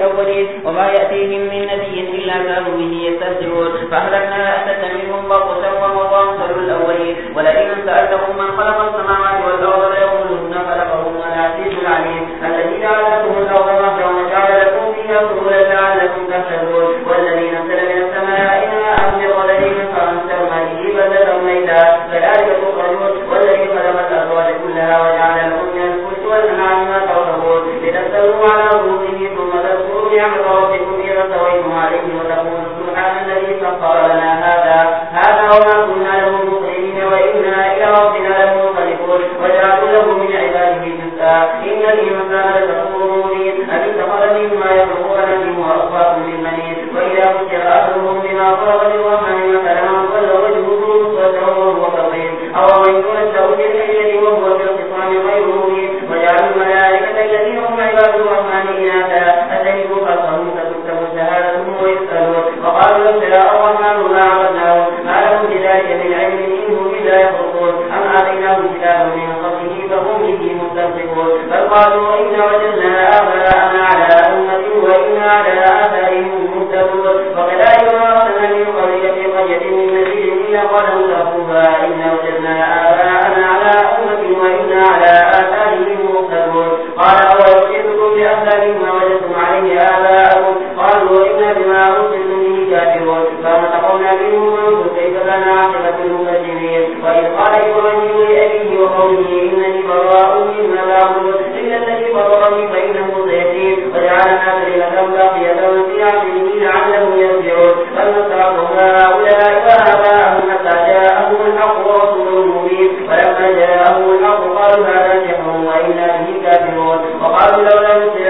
الأولين وما يأتيهم من نبي إلا كانوا به يستهزئون فأهلكنا أشد منهم بطشا ومضى مثل الأولين. ولئن سألتهم من خلق السماوات مما يخلق نجم وأصفاكم للمنين وإذا ذكر أهلهم بما فرغ للرحمن مثلا ظل وجهه مسودا وهو كظيم. أو من ينشأ في وهو في الخصام غير مبين. وجعلوا الملائكة الذين هم عباد الرحمن إناثا. أشهدوا خلقهم فتكتب شهادتهم ويسألون. وقالوا ابتلاء الرحمن ما عبدناه. ما لهم بذلك من علم إنهم إلا يخرقون أم آتيناهم كتابا من قبله فهم به مستمسكون بل قالوا إنا وجدنا آباءنا على آثارهم مهتدون وكذلك ما أرسلنا من قرية قرية من نذير إلا قال مترفوها إنا وجدنا الحق قالوا هذا سحر وإنا به كافرون وقالوا لولا نزل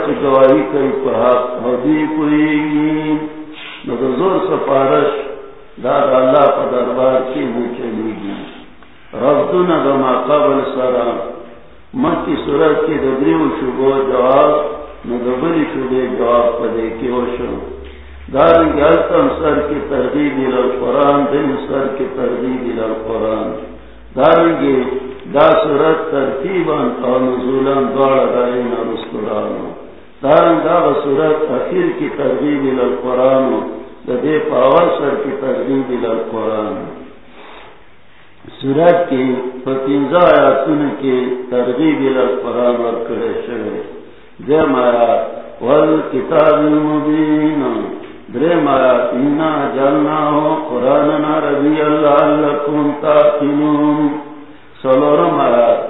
مدرغ چکوائی کئی پہاک حدی کوئی نظر سفارش داد اللہ پا دربار کی وہ چلی گی رفتنا دما قبل سرا۔ مکی صورت کی دبریو شبو جواب ندبری شبے جواب پدے کی وشو دارنگی التم سر کی ترغیب الالقرآن دن سر کی ترغیب الالقرآن دارنگی دا صورت ترتیبا او نزولا دوار دائن رسولان دارنگ دا صورت اخیر کی ترغیب الالقرآن دا دے پاور سر کی ترغیب الالقرآن صورت کی فتنزا آیاتون کی ترغیب الالقرآن ورکڑے شوئے دے مایا والکتاب المبین. درے مایا اینا جلنا ہو قرآننا ربی اللہ لکم تاقنون سلورم آیات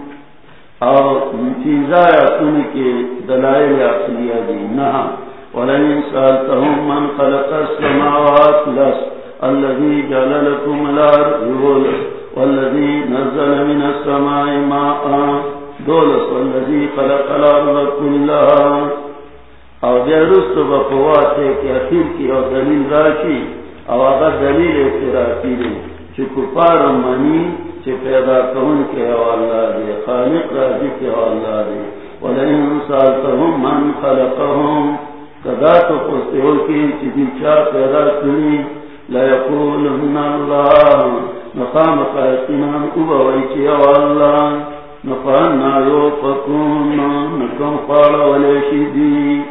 اور چیزا تن کے دلائل عقلیہ دی نہ، ولئن سألتهم من خلق السماوات لس الذي جعل لكم الأرض والذي نزل من السماء ماء دولس والذی خلق الارض کلها او دیرست بقواتے کہ اخیر کی او دلیل راشی او اگر دلیل اعترافی دی چی کفار منی چی پیدا کون کے او اللہ دی، خالق راجی کے او اللہ دی. ولئن سالتهم من خلقهم، کدا تو پوستے ہو کی چی دی چا پیدا کنی لیقولن اللہ، مقام قائتنا اوبوئی چی او اللہ. نفانا یو پکون نکم پالا ولی شیدی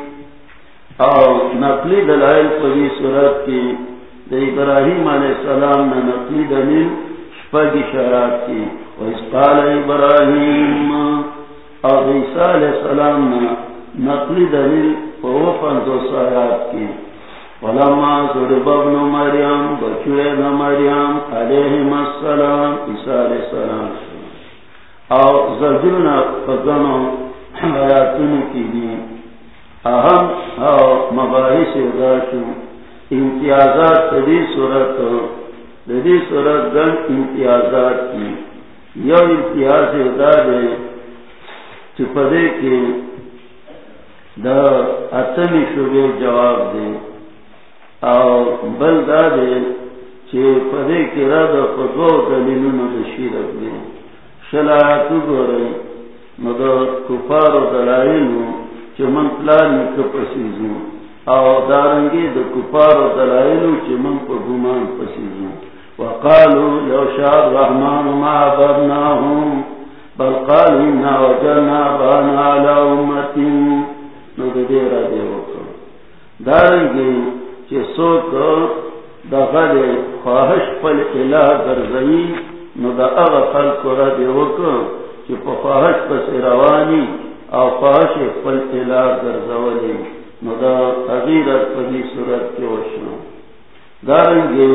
او نقلی دلائل پدی صورت کی دا ابراہیم علیہ السلام نا نقلی دلیل شپگی شرات کی، و قال ابراہیم او عیسیٰ علیہ السلام نا نقلی دلیل دو کی۔ ولما ضرب ابن مریم بچوئے مریم، علیہم السلام، عیسیٰ علیہ السلام اور زجرنا فضنو حیاتن کی دی اہم اور مباحث اداشو امتیازات صورت دی صورت گن امتیازات کی۔ یو امتیاز ادا دے چپدے کے دا اتنی شبے جواب دے۔ اور بل دا دے چھ پدے کے رد فضو دلیلون دشیرت دے۔ شلایاتو گورئی مدر کفار و دلائلو چه من پلانی کپسیزو او دارنگی دا کفار و دلائلو چه من پا گمان پسیزو۔ وقالو لو شاد رحمان ما عبرناهم بل قالو انا وجرنا بانا على امتين نو دا دیر دارنگی چه سوک دا غد خواهش پل الہ گرزئی نو دا اغا خلق را دے وکا چی پا خواہش پس روانی او خواہش پل تلا گرزولی نو دا تغیرت پدی صورت کی وشنا دارنگی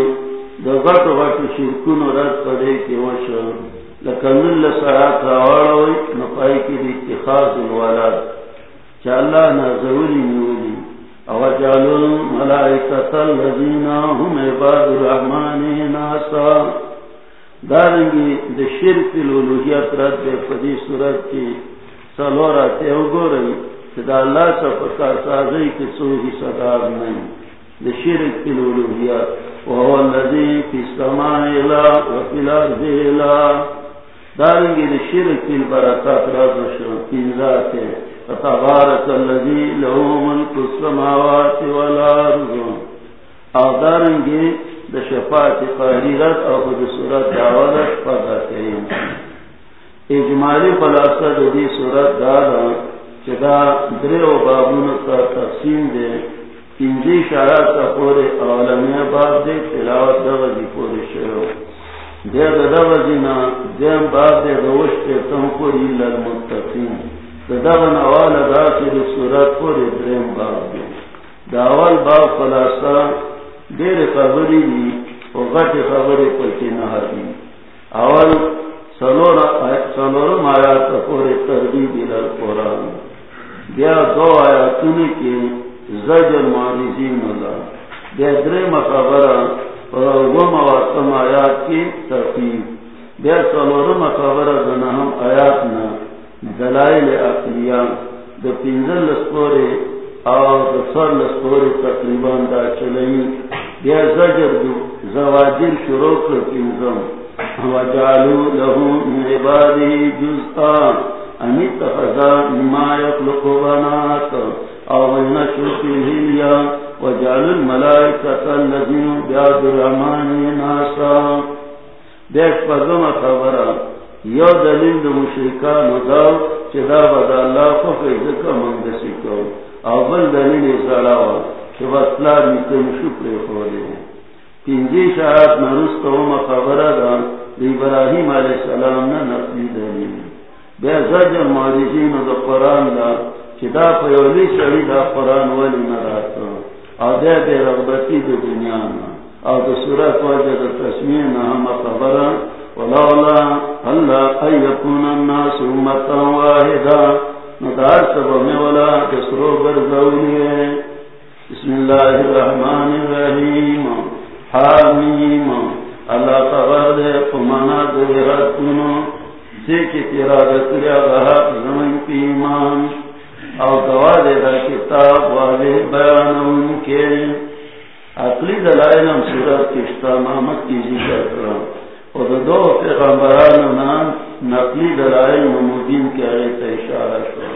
دا غٹ غٹ شرکون رد پدی کی وشنا لکن اللہ سرات راوڑوی نو پائی کی دی اتخاذ الولاد چا اللہ نازولی نولی او جالون ملائکتا اللذین هم عباد الرحمن ناسا. دارنگی د شرک الوهیت رد دے پدی صورت کی سلورا تے گو رہی کہ دا اللہ سا پکار سازی کی سوہی صدار نہیں د شرک الوهیت وهو الذي في السماء لا وفي الارض لا. دارنگی د شرک البرکات رد شو تینزات فتبارک الذي له ملك السماوات والارض او دارنگی د شفاعت قهریرت او د صورت دعوت پتا کړي اجمالی خلاصہ د دې صورت دا ده چې دا درو بابونو ته تقسیم دي پنځه اشارات ته پورې اولنیا باب دې تلاوت دغه دی پورې شروع. دې دغه دینا دیم باب دې روش ته تم کو پورې للمتقین دغه نواله دا چې د صورت پورې دریم باب دی دا باب خلاصہ دیر خبری دی، او غٹ خبری پکی نہا دی اول سلور سلور آیات پورے ترغیب الال قرآن بیا دو آیاتونی کی زجر معرضین اللہ بیا درم وم واتم آیات کی ترقیب بیا سلورم خبرہ دنہم آیاتنا دلائل اقلیہ. دا پینزل لسپورے اور دا سر لسپورے تقریباً دا چلئی. بیا زجر دو زواجر شروع کر پینزم. وجعلو لہو من عبادی جزءا. امیت خزا مما یخلق بنات او من شرک الہلیا وجعلو الملائکت اللذین بیاد الرحمن ناسا۔ بیش پزم خبرہ، یو دلیل دو مشرکان داو چه دا بدا اللہ خفی ذکر مندسی کو او بل دلیل زڑاوا کہ وصلہ نیتن شکر خورے پینجی شاعت نرست وما خبرہ دا، دی ابراہیم علیہ السلام نا نقلی دلیل۔ بے زجر مارجین دا قرآن دا چی دا پیولی سڑی دا قرآن ولی نراتو او دے بے رغبتی دا دنیا نا او دا صورت وجہ دا تسمین ہم خبرا ولولا اللہ ایکون الناس امتا واحدا ندار سبب میں ولا کسرو برزولی ہے بسم اللہ الرحمن الرحیم حامیم اللہ خبر دے فمانا دے رتنو دیکھ تیرا رسولیا رہا زمین کی ایمان او گوا دے دا کتاب والے بیان ان کے عقلی دلائل ہم صورت کشتا محمد کی ذکر کرا اور دو پیغمبران نام نقلی دلائل نمودین کے آئے تا اشارہ شو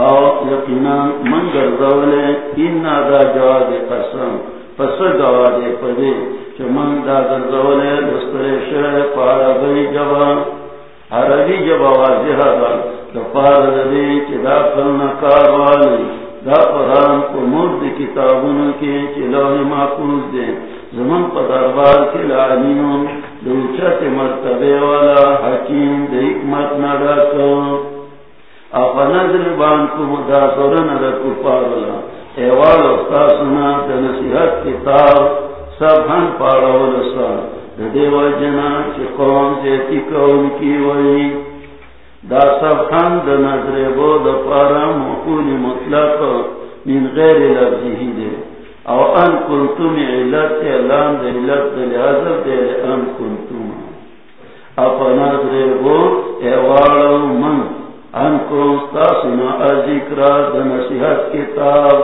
او یقینا من گردولے ان دا جواب قسم. پس گوا دے پدے چھ من دا گردولے دستر شر پارا بھئی جواب عربی جب واضح دا دپار دے چدا کرنا کار والے، دا قرآن کو مرد کتابوں کے چلوہ محفوظ دے زمن پر دربار کے لعنیوں دوچت مرتبے والا حکیم دے حکمت نڈا کو اپنظر بان کو مداثر مدافرن رکو پاولا ایوال استاسنا دنسیحت کتاب، سب ہن پاڑا ولسا دیو جنا چی قوم زیتی کون کی وئی دا سب خند نظر بود پارا مقول مطلق من غیر لفظی ہی دے او ان کنتم علت اعلان دے علت دے لحظر دے ان کنتم. اپا نظر بود ایوالو من. ان کنستا سنا ذکرہ دا نصیحت کتاب.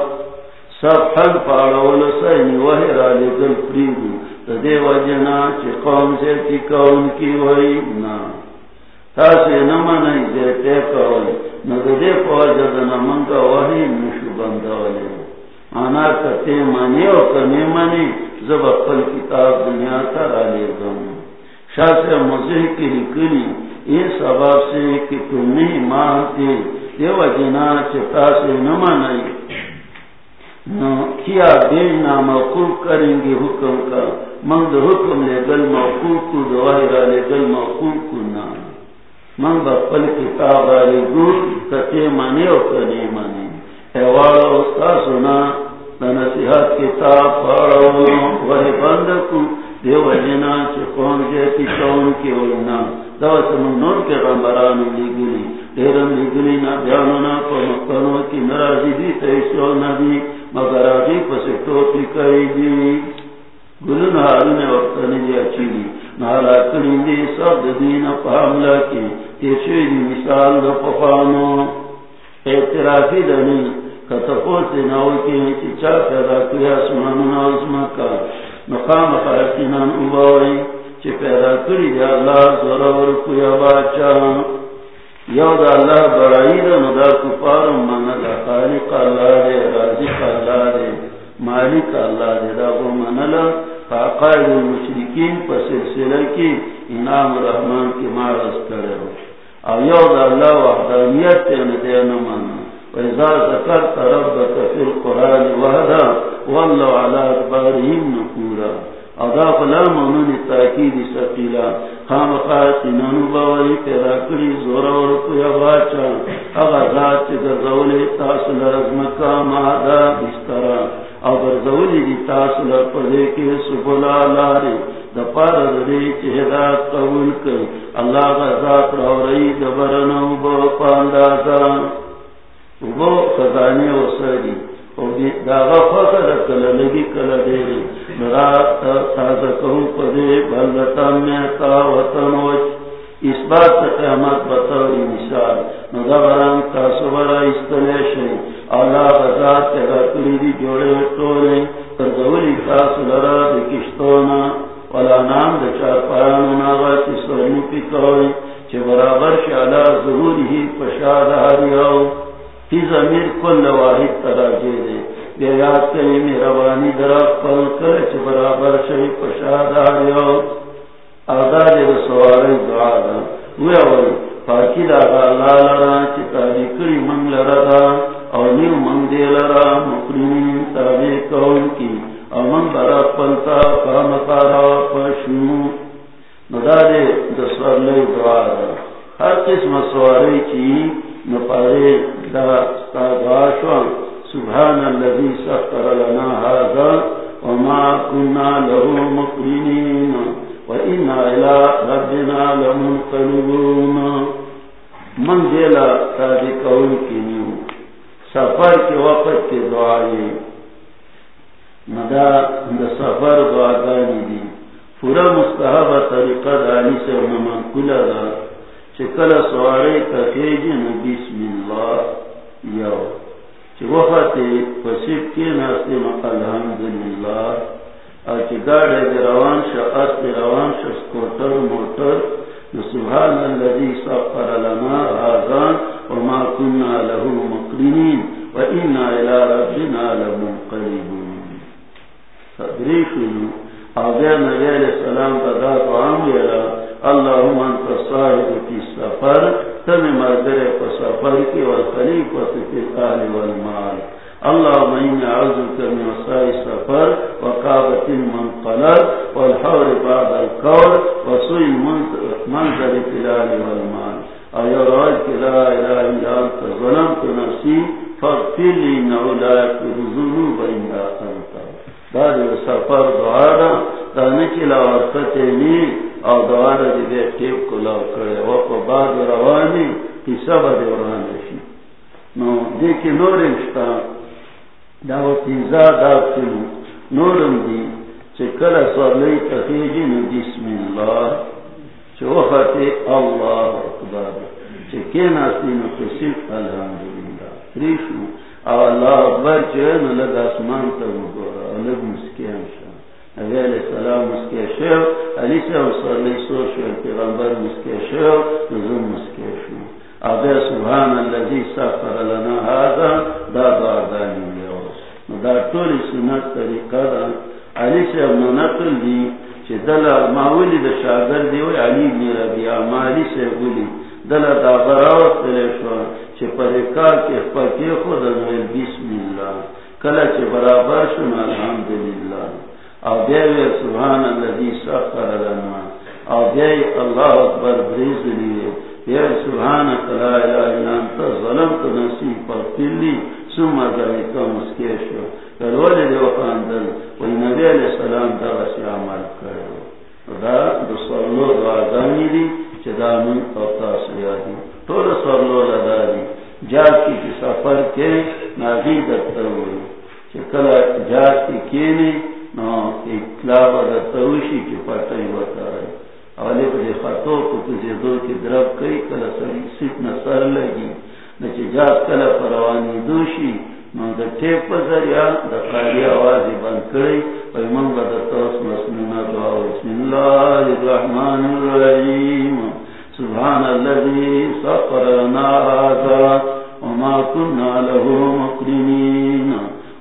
سب حل پاڑول سینی وحی را لگل پریدو. دے وجنا چی قوم سے کی کون کی وئی نا تاسی نمانی دیتے کوئی نا دے پوجد نمانگا وحی نشو بندولی آنا کتے مانی و کمی مانی زب اقل کتاب دنیا تر آلی گم شاہ سے مزح کی لکلی این سباب سے کہ تم نہیں مانتے دے وجنا چی تاسی نمانی کیا بیجنا موقوف کریں گے حکم کا؟ منگ حکم لے گل موقوف کو دوائرہ لے گل موقوف کو نا۔ منگ بپل کتاب آلے گو کتے مانے اور کنے مانے۔ ایوارا استا سنا نصیحت کتاب پاڑا وہی بند کو دیو جنا چھ کون جیتی کون کی ہونا دوست منون کے غمبران دیرم نا بیانونا پا مکنو کی نرازی دی تیسو نبی مگر آگی کئی دی۔ گلن حالن جی نالا دی، سب دین کی۔ تیشوی دی مثال دا پفانو اعترافی دنی، کتفوت ناو کی چچا پیدا کیا اسمکا مقام خارقینان چی پیدا کری دی اللہ زورور کویا باچا یو دا اللہ برائی دا ندا کفار مانا دا خالق اللہ دے، رازق اللہ دے، مالک اللہ دے، دا وہ مانا لا. فاقائد المشرکین پا سلسلہ کی انعام رحمان کی مارس کرے ہو. او یو دا اللہ وحدانیت تے ندے نمانا وإذا ذكرت ربك في القرآن وهذا والله على أدبارهم نكورا اضاف لا منون تاکید سقیلا خام خاصی ننو باوری پیدا کری زورا ورکو یا باچا. اغا ذات چی گرزولی تاصل رزمکا مادا بسترا او گرزولی دی تاصل پردے کے سبلا لاری دا پار چی ہدایت قبول کر اللہ کا ذات رو رئی دبرنو با پاندازا وہ خزانے و سری لگی کل دیری تازہ کہوں پدے بلتا میں وطن وچ. اس بات قیامت بطوری مثال. سبرا استلیشن اللہ دی جوڑے دی کشتونا. نام دا چار پی کوئی چھ برابر شالا ضروری ہی پشاد ہریاؤ کی زمین کل واحد تراجے دے۔ بے یاد کئی مہربانی درخت پل کر، چھ برابر شہی پشاد آریو آدھا دے سواری دعا دا۔ ہوئے اولی پاکی دا دا اللہ لرا، چھ تابی کری منگ لرا دا۔ او نیو منگ دے لرا مقرمین تابی کون کی۔ او منگ برا پلتا کامکارا پشنو۔ ندا دے دسور لئی دعا دا۔ ہر قسم سواری پارے دا دعا سبحان الذي سخر لنا هذا وما كنا له مقرنين وإنا إلى ربنا لمنقلبون. من جیلا تاجی قول کی نیو، سفر کے وقت کے دعائیں مدا دا سفر دعا گانی دی. پورا مستحب طریقہ دانی سے نمان کلا دا. چکل سوارے کا خیجن بسم اللہ یو. چی وقت پسیب کی ناستے الحمدللہ. اور چی گاڑے دی روان شا اس دی روان شا سکوٹر موٹر سبحان الذي سخر لنا هذا وما كنا له مقرنين وإنا إلى ربنا لمنقلبون. فدريشنا آبیا نبی علیہ السلام کا دا قام لیرا اللہم صاحب کی سفر تم مردر کو سفر کی والخلیفت فی الاہل والمال. اللہم این عزوک من سائی سفر وقابت المنقلب والحور بعد القول وسوئی منظر فی الاہل والمال. آیا روائد کی لا الہ الا انت ظلمت نفسی فاغفر لی انہو لا یکر ذنوب الا انت داری سفر دوارا دانی کی لاورکتے نی او دوارا دی بے ٹیپ کو لاو کرے وقو بعد روانی کسا با دیوران شی نو دیکی نورم شتا داو تیزا داو کنو نورم دی چکل سوالی تخیجی نو بسم اللہ چه وقت اللہ اکبر. چکین آسی نو قسم الحمدللہ ریشو او اللہ اکبر چه نو لگ اسمان تا مگورا لگ مسکیان شا علیہ السلام مسکی شو علی سے صلی سو شو پیغمبر مسکی شو نظم مسکی شو ابی سبحان اللذی سفر لنا هذا، دا دعدانی لیوز دا طول سنت طریقہ دا۔ علی سے ابن دی چه دل ماولی دا شاگر دیوی علی بن ربیع ما علی سے بولی۔ دل دا براوت تلیشو چه پریکار کے پاکی خود نویل بسم اللہ۔ کلا چه برابر شن الحمدللہ۔ او بیوی سبحان اللذی سخر لنا۔ او بیوی اللہ اکبر بریز لیے۔ بیوی سبحانک لا الہ الا انت، ظلمت نسی فاغفر لی ثم ذلك مسکیشو کلولی دیو خاندل وی نبی علیہ السلام دا غسی عمل کرو دا دو صلو دعا دانی دی چه دا من اوتا سیادی تو طول صلو لدا دی۔ جا کی سفر کے نازی دکتر ہوئی۔ چکل جا کی کینی۔ نو اطلاع دا توشی کی پتائی وطائی اولی پر دی خطو کو کسی دو کی درب کئی کل سری سیت نصر لگی نچی جاز کل پروانی دوشی نو دا ٹیپ پر ذریعہ دا قالی آوازی بند کری پای من با دا توس دعا بسم اللہ الرحمن الرحیم. سبحان اللذی سفر لنا آزا وما کننا لہو مقرنین.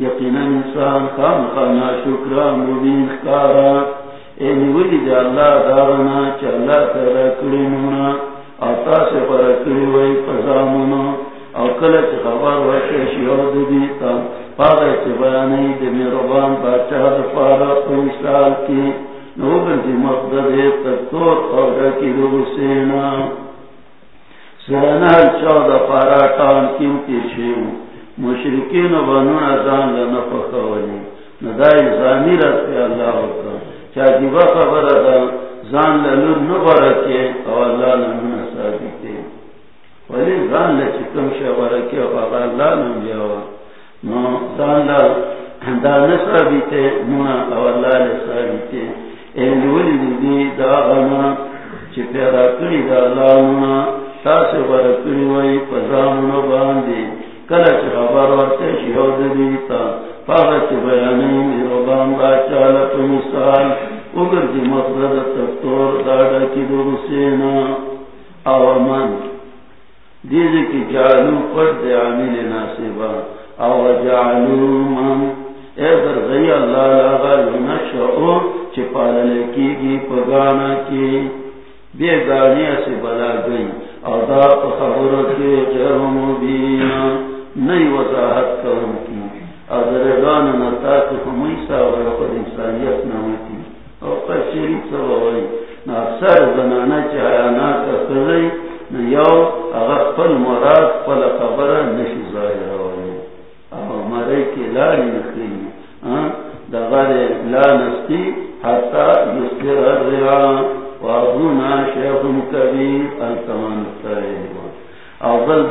یقینا انسان خام خانا شکرا مبین کارا اینی ولی دی اللہ دارنا چا اللہ تیرا کرنونا آتا سے پر کری وی پزامونا او کلچ خبر وکی شیعود دیتا. پاگئی چی بیانی دی میربان باچہ دفارا پنسال کی. نوبر دی مقدر تکتور او رکی دو سینا سرنا چودہ پارا ٹان کیمتی شیعو مشرقین و بنو ازان لنا فخولی ندائی زانی رات پی اللہ ہوتا چاہتی با خبر ادا زان لنو نبرکی او اللہ لنو نسابیتی ولی زان لچکم شبرکی او اللہ لنو جاوا نو زان لنو دا نسابیتی مونا او اللہ لسابیتی این ولی دی دا غنا چی پیدا کری دا اللہ مونا تاسو برکری وی پزامونو باندی کلچ خبر ورتے شیود دیتا پاگت بیانی میروبان باچال پمیسال اگر جی مقدد تکتور دادا کی دو سینا او من دیز کی جالو پر دے عامل ناسبا او جالو من. اے در غی اللہ لگا لنشعو چپال لکی گی پگانا کی بے گانی سے بلا گئی او دا خبر کے غیر مبینا نئی وضاحت کرن کی؟ او در نتا کہ ہمی ساور خود انسانیت نامتی او پر شریف سبا ہوئی نا اکثر زنانا چاہیانا کسر یو اگر پل مراد پل خبر نشی ظاہر ہوئی او مرے کی لاری نخلی دا غر لا نستی حتی یسر الرعا وابونا شیخ کبیر التمان تایب او بل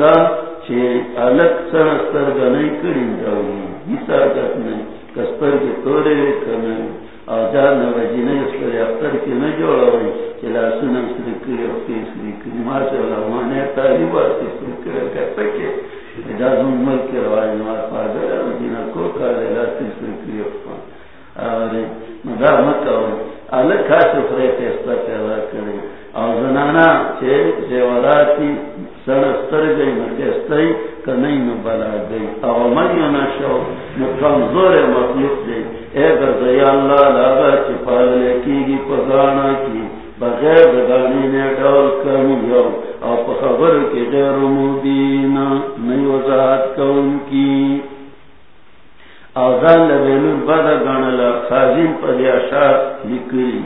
دا چه علک سرستر گنای کرین جاوی حسا گتنی کسپر کی توری کنن او جار نوجی نیستر اختر کی نجوڑا ہوئی چلا سنم سری کری اختی سری کری ماشا اللہ مانے تاریب آتی سری کری کہتا کہ اجازم ملک روائی نوار پادر ہے مدینہ کو کار علاقی سری کری اختی آره مدار مکہ ہوئی۔ الگ خاص فرے فیصلہ کرے۔ اور زنانا چھے زیوراتی سنستر گئی مکستائی کنئی نبالا گئی. اور منیونا شو نکمزور مخلوق دے اے گردی اللہ لابا چی پالے کی گی پگانا کی. بغیر دگانی نے ڈول کم یو اور پخبر کے غیر مبین نئی وضاحت کون کی. او اوزان لبینون بدا گانلا خازین پر یاشار لکلی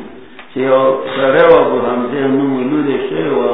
چه او سره و ابو حمزه نو ملود شیوا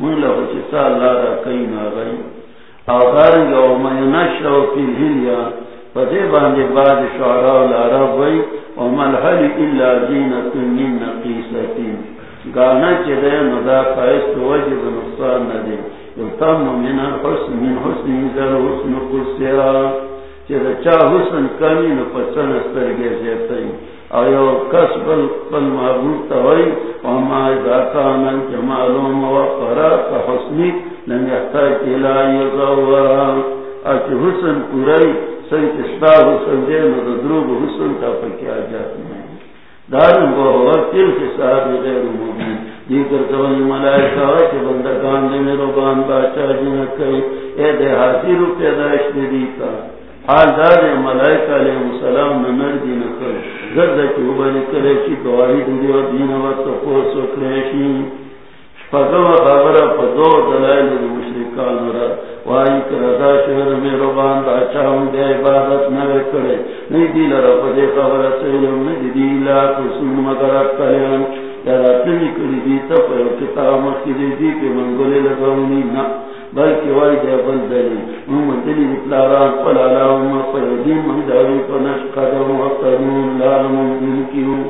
من لارا کئی ناغئی آغارنگ او مینشرو فی الہلیا فدے باندے بعد شعراء الا زینت من گانا دے ندا فائست وجب نقصان ندے. یتم من حسن من حسن حسن چا حسن کمی نو استرگے زیتائی آیو کس بل بل معبود تاوئی وما اذا کانا فحسنی لم يحتاج الى يزورا اچھ حسن پورائی سنچ استا حسن دے نو حسن تا پکی آجات نہیں دارن کو ہوا تل کے صاحب غیر مبین دیگر زبانی ملائکہ چھ بندگان دے میرو بان باچا جی جنک کئی اے دے حاضر پیدائش دے دیتا۔ حال دار ملائکہ علیہ السلام نمر دی نکل گرد کی کرے دین و خبر دلائل مشرکان وائی کردا شہر میں دا چاہوں دے عبادت کرے۔ دے خبر کلیان۔ یا راتنی دیتا پر کتاب دی کے منگولے بلکہ وائی دے بل دلی من دلی اطلاران پل علاوما فیدی من داری پنش قدم و قدمون لالمون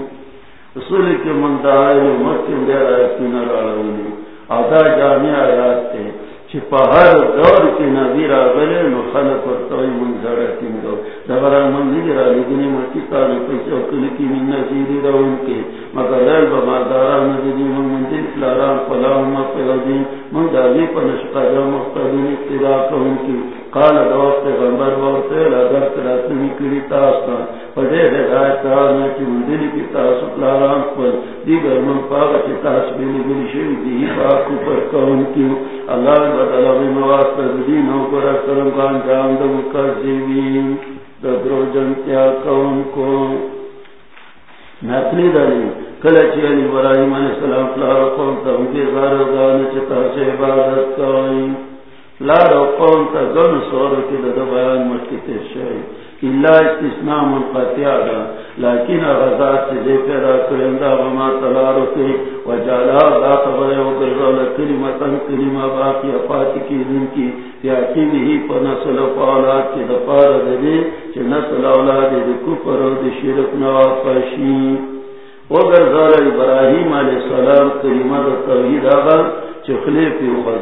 اصول کے من دائل مرکن دے آیتین رالونی آدھا جامع آیات تے چھپا ہر دور کی نظیر آگلے نو خلق ورطوئی منظرہ اتیم دو دبرا منظر را لگنی مرکتان پیسے وکلکی من نظیری رون کے مگر لیل بماردارا نظیری من منزل فلاران فلاهم مفیدین من داوی پنشقا جو مختدین اتباع کون کی قال دوست غنبر وورتے لگر کراتنی کری تاستا پدے ہدایت آنا کی منزل کی تاسو فلاران پر دیگر من پاگا چی تاس بلی بلی شوی دی باکو پر کون کی اللہ بدلا بمواست دین و پر اکرم کان جان دو درو ددرو جنتیا کون کو نقلی دلی کلچی علی ابراہیم علیہ السلام فلار قوم تا انکی غارو دان چتا سے عبادت کوئی لارو قوم تا گن سورو کی دا بیان مشکی تیر شاید اللہ استثناء منقطع دا. لیکن غزات سے دے پیدا کرندہ وما تلارو وجالا دا خبر کلمتا کلمہ باقی کی دن کی. تیاکی بھی پا نسل کی دپار دے چھ نسل اولاد دے کفر و دے شرک نوافشی ابراہیم علیہ السلام کلمہ دا توحید آغا چھ خلیفی و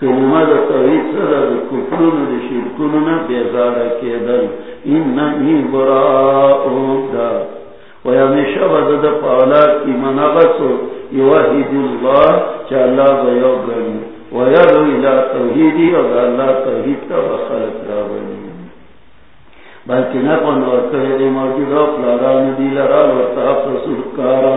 کلمہ دا توحید سر دا کفرون دا شرکون نا بیزار کے دل انہی براؤ دا ویمیشہ بدا دا پاولا کی منابسو یوحید اللہ چا اللہ بیو گنی ویرو الہ توحیدی و دا اللہ توحید تا بخلق را بنی بلکہ نقن ورکر دی موجود و پلاران دی لرال ورطاق رسول کارا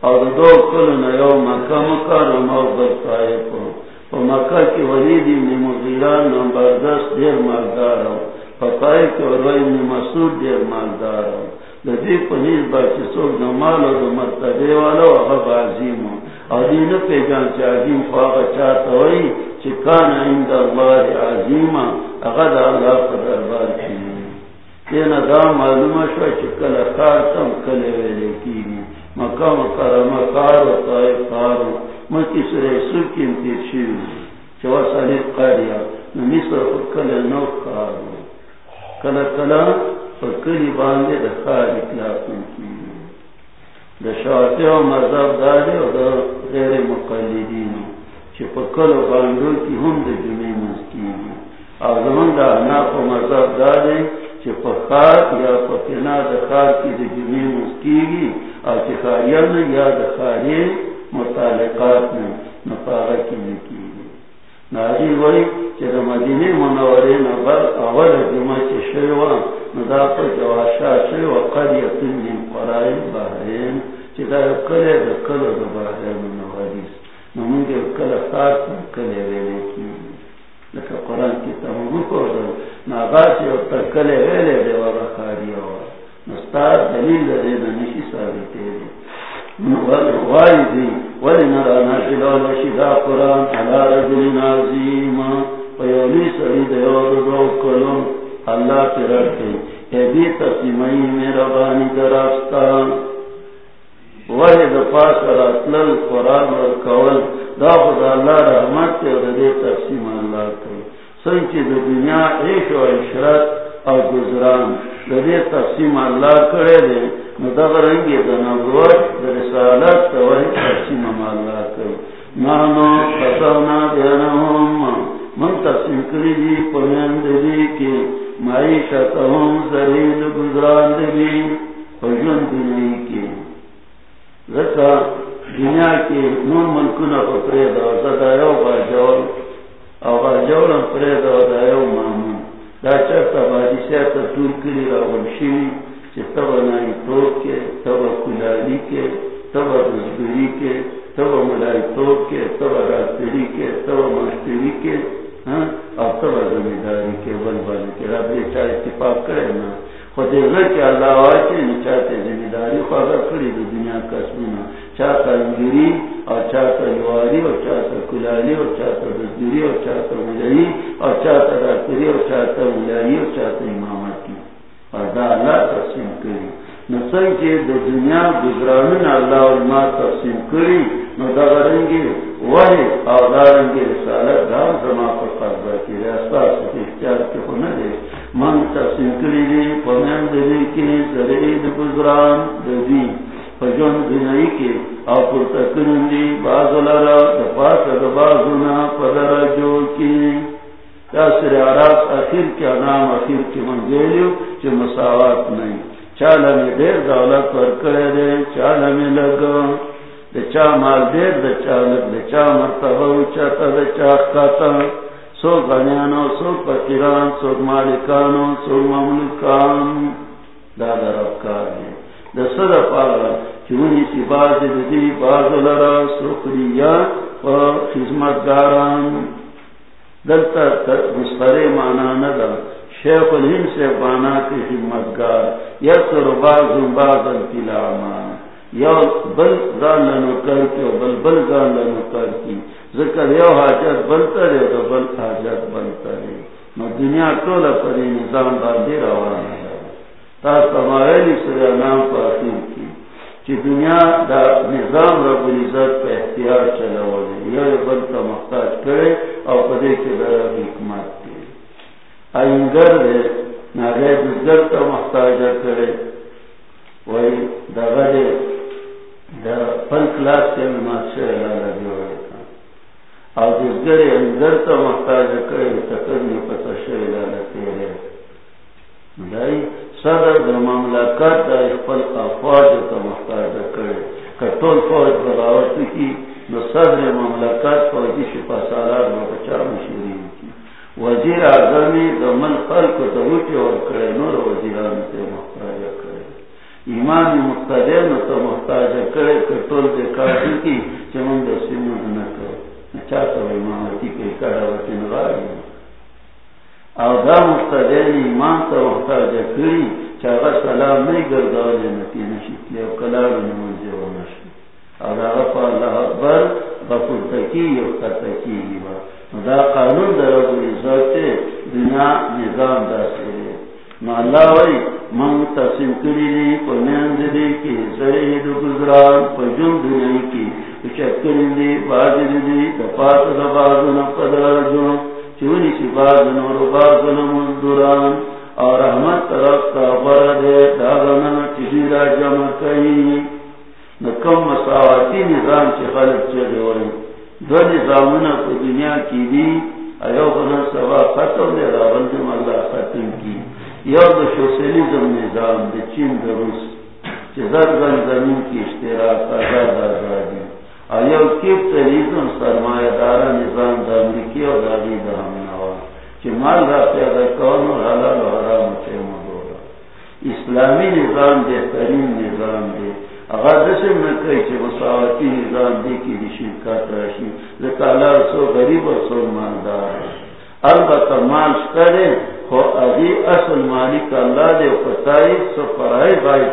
اور دو کل نیو مکہ مکہ نمو برکائے کو تو مکہ کی ولیدی نے مغیران نمبر دس دیر مالدار ہو۔ فقائے کی وروئی نے مسود دیر مالدار ہو۔ لدی پنیز باچی سوک نمال و مرتبے والا و غب عظیم ہو اور دین پہ جان چی عظیم خواہ چاہتا ہوئی چکان عند اللہ عظیم اغد اللہ قدر بار کی یعنی تینا دا معلوم شو چکل کار تم کلے ویلے کی مکہ مکرم کار و طائف کار مکی سرے سکیم تیر شیو چوا سالیت قاریا نمیسر فکل نو کار کلا کلا فکلی باندے دا خار اطلاقن کی۔ دا شاعتی و مذہب داری و دا غیر مقلدین۔ چی فکل و باندو کی ہم دا جمعی مزکی آزمان دا ناف و مذہب داری، چی پخار یا پکنا دخار کی دی جمعی مسکیگی اور چی یا دخاری متعلقات میں نفاغ کی نکیگی ناجی وی چی دا مدینی منوری نبر اول جمع چی شیوان ندا پر جواشا شیو قریتن من قرائن بحرین چی دا کلی دا کلی دا بحرین منوریس نمونگی کلی خار کلی ویلے کی لکہ قرآن کی تمام کو دو ناغاسی و تکلے ویلے دے و رخاری ہوا دلیل نشی ثابتے دی قرآن علا رجل ویولی سری اللہ رکھے اے دی تسیمئی میرا بانی راتلل قرآن ورکول دا خدا اللہ رحمت تے اللہ کرے سنچی دنیا و عشرت اور گزران دے تقسیم اللہ کرے دے ندغ رنگی دا نبوت، دا رسالت وحی تقسیم اللہ کرے۔ نانو قصونا دینہم من تقسیم کری دی پمین دی کی، معیشتہم زرین گزران دی پجن دنیا کی۔ زکا دنیا کی نون ملکونا پا پریدا زدا یو باجول او باجول ام پریدا دا مامون۔ دا چرتا بادی سیتا طول کلی را ونشیوی چی تبا نای توب کے تبا کلالی کے تبا دزگری کے تبا ملائی توب کے تبا راستری کے تبا ماشتری کے او تبا زمیداری کے بل بل کے رب دے چاہ اتفاق کرے نا خود کہ اللہ واچے نہ چاہتے ذمہ داری کو اگر کری دنیا کا سنا چاہتا انگری اور چاہتا یواری اور چاہتا کلالی اور چاہتا دزدری اور چاہتا ملائی اور چاہتا ڈاکٹری اور چاہتا ملائی اور چاہتا امامت کی اور دا اللہ تقسیم کری۔ نسل کے دو دنیا گزران اللہ علماء تقسیم کری، نو دا رنگی وحی اور دا رنگی رسالت دا زمان پر قرضہ کی ریاستہ سے اختیار کے کو نہ دے۔ من تقسیم کری دی پمین دی کی زرید گزران دی پجون دنائی کے او پر تکنن دی باز لارا دپاس دبازونا پدر جو کی تاثر عراق اخیر کیا نام اخیر کی من گیلیو مساوات نہیں چالا میں دیر دولت پر کرے دے چالا میں لگا دے چا مال دیر دے چا لگ دے چا مرتبہ چاہتا دے چا کاتا سو غنیانو سو پکیران سو مالکانو سو مملکان. دادا رفکار ہے دسد پاگا چونی سی باز دی باز لرا سخریا و خزمتگاران دلتا مسترے مانا ندا شیخ الہم سے بانا کی خدمتگار یسر باز باز التلامان یا بل زان لنو کر کی بل بل زان لنو کر کی ذکر یو حاجت بنتا رہے تو بل حاجت بنتا رہے دنیا ٹول پر نظام باندھی روانہ ہے تا سر نام پاتی کی چی دنیا دا نظام رب العزت پہ اختیار چلا والے یا بل کا محتاج کرے اور پدے کے در حکمت کی آئنگر دے ناگے دزگر کا محتاج کرے وہی دا غدے دا پل کلاس کے نماز سے اللہ لگے ہوئے اور دزگر انگر کا محتاج کرے تکر میں پتہ شے اللہ لگے صدر دا مملکت دا اخفل افواج تا محتاج کرے کتول فوج بغاوت کی نو صدر مملکت فوجی شفا سالار با بچا مشیرین کی وزیر آزمی دا من خلق دا وچی اور کرے نور وزیران تا محتاج کرے ایمان مقتدین تا محتاج کرے کتول دے کارتی کی چمن دا سیمون نکر چاہتا و امامتی کے کڑاوتی نغاری او دا مقتدین ایمان تا محتاج کری چاگا سلام نہیں گردہ جنتی نشی او کلاب نمانجی و نشی او دا غفا اللہ اکبر غفر تکی یو تکی با دا قانون دا رب العزت دنیا نظام دا سیرے نو اللہ وی من تقسیم کری دی پا نیند دی کی زرہی دو گزران پا جن دنیا کی چک کری دی بازی دی دا پاس دا بازو نقدر جن چونی سی بازن و بازن اور رحمت طرف کا برد داغنا چیزی را جمع کئی. نکم مساواتی نظام چی خلق چلے ہوئی دو نظامنا کو دنیا کی دی، ایو بنا سوا ختم دے رابندم اللہ ختم کی. یو دو سوسیلیزم نظام دے چین دے روس چی زرگن زمین کی اشتراک آزاد آزادی ایو تلیزم سرمایہ دارا نظام دا امریکی دا دی دا چی مال را حلال و حرام چی مدورا۔ اسلامی نظام دے ترین نظام دے۔ اگر دسم نکئی چی مساواتی نظام دے کی دی شرکات راشی لکالا سو غریب و سو مالدار البتہ مال شکرے، خو ابھی اصل مالک اللہ دے فتائی سو فرائے غائب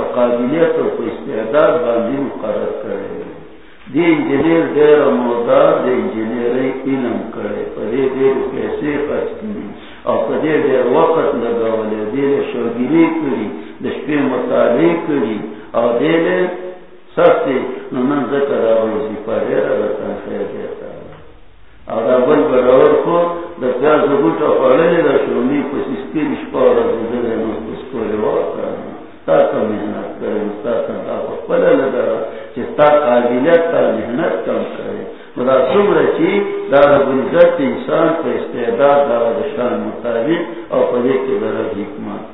قابلیت و استعداد باندی مقرر کرے دی. انجینیر دیر مودا دی انجینیری علم کرے پا دی دیر پیسے خرچ کری او پا دی دیر وقت لگا والے دیر شوگیری کری دشپی مطالعی کری او دیر سختی نمن ذکر آوازی پا دیر رتن خیر دیتا اور اول برابر کو دا پیاز بوٹا پڑے دا شرومی کو سستی نشپا را دے نو اس کو لوا کرنا محنت کرے تا تا لگا قابلیت محنت کم کرے خدا سمر چی دا رب انسان کو استعداد، دا شان مطابق اور پڑے کے درد حکمت.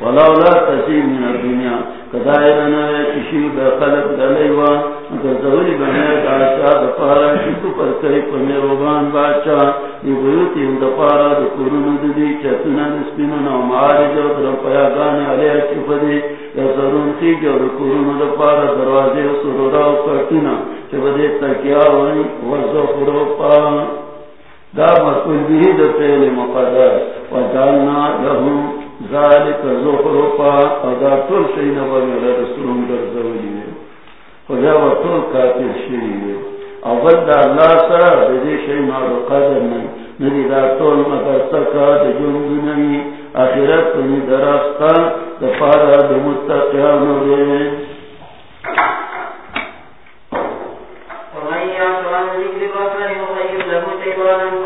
ولولا تسیم من الدنیا کدائرنا کشی بخلق دلیوا کزوری بنای داشا دپارا شکو پر کئی پمی روبان باچا دی بیوتی ام دپارا دکورون دی چتنا دسپینونا معارج و در پیاگان علیہ چپدی یا سرون خیج و دکورون دپارا دروازے و سرورا و کرتنا چپدی تکیا وانی وزو خروپا. دا مکل بھی دا پہل مقدر و جالنا لهم ذالک زخرفا ادا طول شئی نبانی علیہ رسولم در زولی خدا و طول کافر شئی اول دا اللہ سرا دی شئی مارو قدر نئی ندی دا طول مگر سکا دا جنگی نئی آخرت کنی دراستا دا پارا دا متقیانو دے ومن يعصر عن ذكر الرحمن وغير له شيطانا.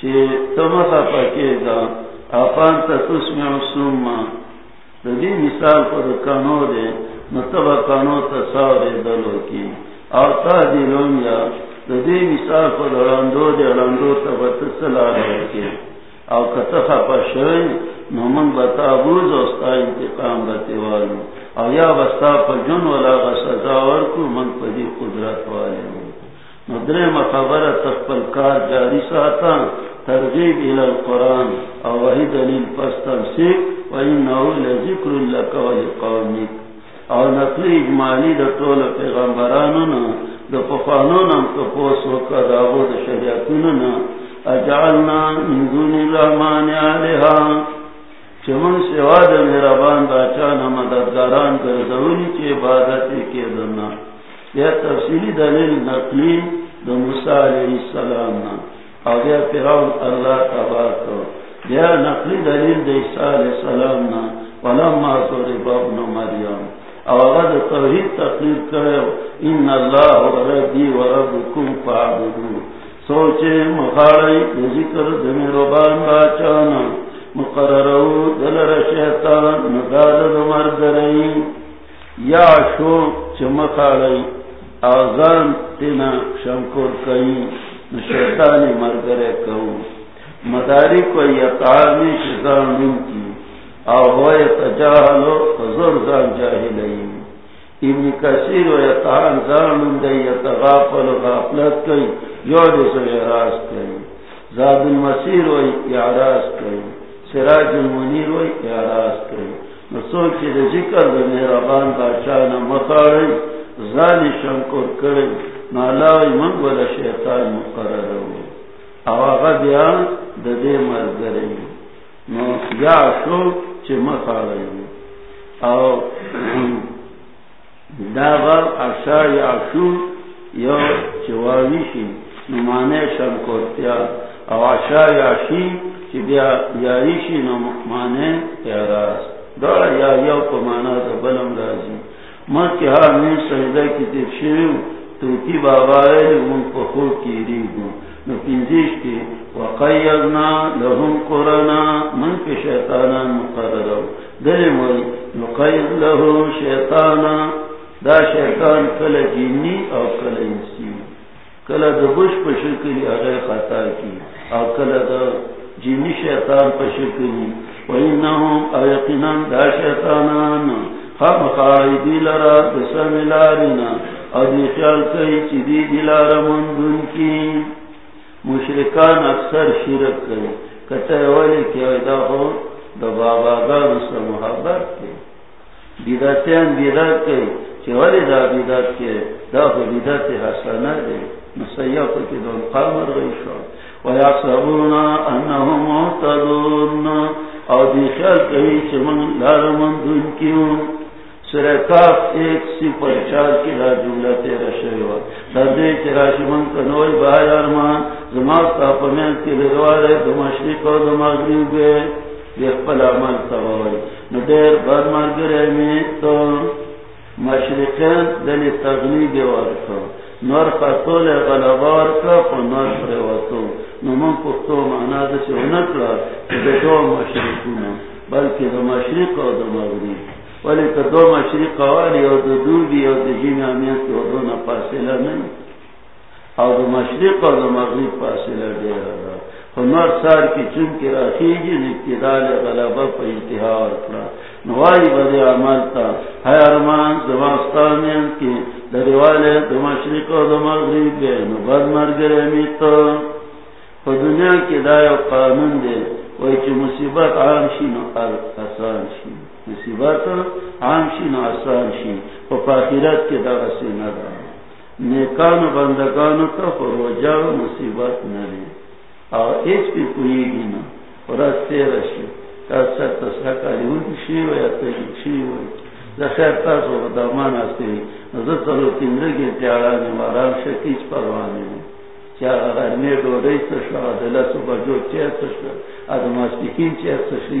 تمسا پکے گا اپان تس میں سوما تبھی مثال پر کانو دے مطلب کانو تصاورے دلو کی. آتا دلوں یا تبھی مثال پر راندو دے، راندو تب تسلا رہے کے او کتخا پشوئی نومن بتا بوز استا انتقام بتے والو. او یا بستا پر جن والا سزاور کو من پدی قدرت والے مدرے مخبر تخپل کار جاری ساتا ترغیب الى القرآن، او وحی دلیل پس تمسیق و انہو لذکر لکا و لقومک او نقلی اجمالی دا طول پیغمبرانونا دا پخانونا تپوس وکا داغو دا اجعلنا من دون الرحمن آلہا چمن سوا دا مرابان باچانا، مددگاران گرزونی کی عبادتی کی دنا یہ تفصیلی دلیل نقلی دا موسیٰ علیہ السلام نا اور یا فرعون اللہ تبار کو یا نقلی دلیل دے عیسیٰ علیہ السلام نا ولما ضرب ابن مریم. اور اگر توحید تقلید کرے ان اللہ ربی و ربکم فعبدو سوچے مخاڑی ذکر دمیربان باچانا مقررو دلر شیطان مدارد مردرئی یا شو چمخاڑی آزان تینا شمکور کئی شیطان مرگرے کہوں۔ مداری کو یقانی شیطان نم کی۔ او تجاہلو فزر زان جاہی لئی ابن کسیر و یقان زان نم دے یتغافل و غافلت کئی۔ یعرس و یعراس کئی۔ زاد المسیر و یعراس کئی۔ سراج المنیر و یعراس کئی۔ نسوچ دے ذکر دے مہربان بادشاہ نمکاری زانی شنکر کری نالاوی من ولا شیطان مقرر ہوئی او آغا بیان دے دے مرگرئی نو یا شو چی مطاڑی او داغا اشا یا شو یو چواوی شی نمانے شنکرتیا او اشا یا شی چی بیا یاری شی نمانے اعراض دارا یا یو پمانا دا بلم رازی مر کے ہاں میں سجدہ کی تفشیو تو کی بابا ہے ان کو خود کی ریگو نو پینزیش کی وقیدنا لهم قرنا، من کے شیطانا مقرر دل مولی نقید له شیطانا، دا شیطان کل جینی او کل انسی کل دا بش پشکلی اگر خطا کی، او کل دا جینی شیطان پشکلی وَإِنَّهُمْ أَيَقِنًا دَا شَيْطَانَانَ خَمْ خَائِدِي لَرَا بِسَمِ لَارِنَا اَدِي خیال کئی چی دی دلار مندن کی. مشرکان اکثر شرک کئی. کتے والی کیا دا ہو دا بابا گان سا محبت کی بیداتیان بیدات کئی. چی والی دا بیدات کی دا ہو بیدات حسنہ دے. مسیح کو کی دون قامر غی شو. وَيَحْسَبُونَ أَنَّهُمْ مُحْتَدُونَ او دی خیال کہی چمن لار من دن کیوں سرکاف ایک سفر چار کی را جملہ تیرا شریوا دردے چرا شمن کنوئی بہای آرمان۔ ارمان زماستا پمین کی لروارے دو مشرق و دو مغریب گئے دیکھ پل عمل تغوئی نو دیر بار مرگر میں تو مشرقین دلی تغلیب ورکو نور خطول غلبار کا پا نور پریواتو نمون پختو معنا دا سی ونکلا دا دو مشرقونا، بلکہ دا مشرق و دا مغرب۔ ولی که دو مشرق والی او دا دو دی او دا جیم امیت کی دو نا پاسلہ نہیں او دا مشرق و دا مغرب پاسلہ دیر دا خنور سار کی چون کی راخیجی نبتدال غلبہ پا انتہا ورکلا نوائی بدی عمل تا ہے ارمان دماستانین کی دریوالے دمشرق و دمغرب بے نباد مرگر امیتا دنیا کی دایا قانون دے وہی چی مصیبت عام شی نو آسان شی مصیبت عام شی نو آسان شی و پاکیرت کی دا غسی ندا نیکان و بندگانو تا فروجا و مصیبت ندے اور ایچ پی کوئی گی نا اور از تیرا شی تا سر تسحکا لیون شی و یا تجی شی و دا خیر تاس و دامان آستے نظر تلو تندرگی تیارانی مارام شکیچ پروانے میں چا اگر می ډوډۍ څه شو د لاسو بجو چې څه شو ا د ماسپیکین چې څه شي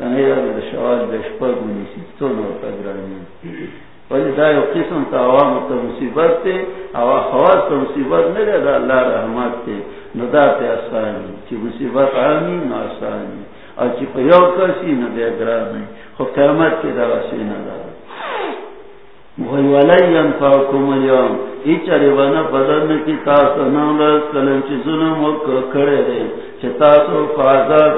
اسانه د شوال د شپږ ونیسي دا یو قسم ته عوام مطلب ته مصیبت ته او خواص ته مصیبت نه ده دا الله رحمت ته نو دا ته اسانه چې مصیبت عامي نو اسانه او چې په یو کسي نه دی ګرانه خو قیامت کې دا ده فاکم بدن کی تاسو کلم چی ظلم چی تاسو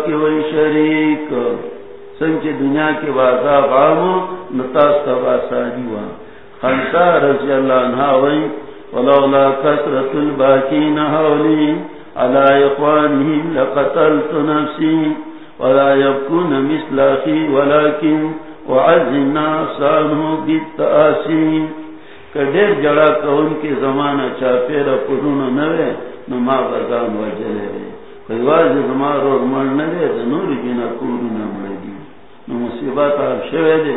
کی وی شریک. سنچ دنیا کی وعذاب عامو نتاس تب آسانی وان خمسا رضی اللہ عنہ وی ولولا کسرت الباکین حولی علا اخوانهم لقتلت نفسی، ولا يبكون مثل اخي ولكن وعزنا سانو بالتآسی کہ دیر جڑا کون کی زمانہ چا چاپیرا پرون نوے نما بردان وجلے رے کوئی واضح زمان روز مر نوے نور جنا کورو نمڑی نو مصیبت آپ شوے دے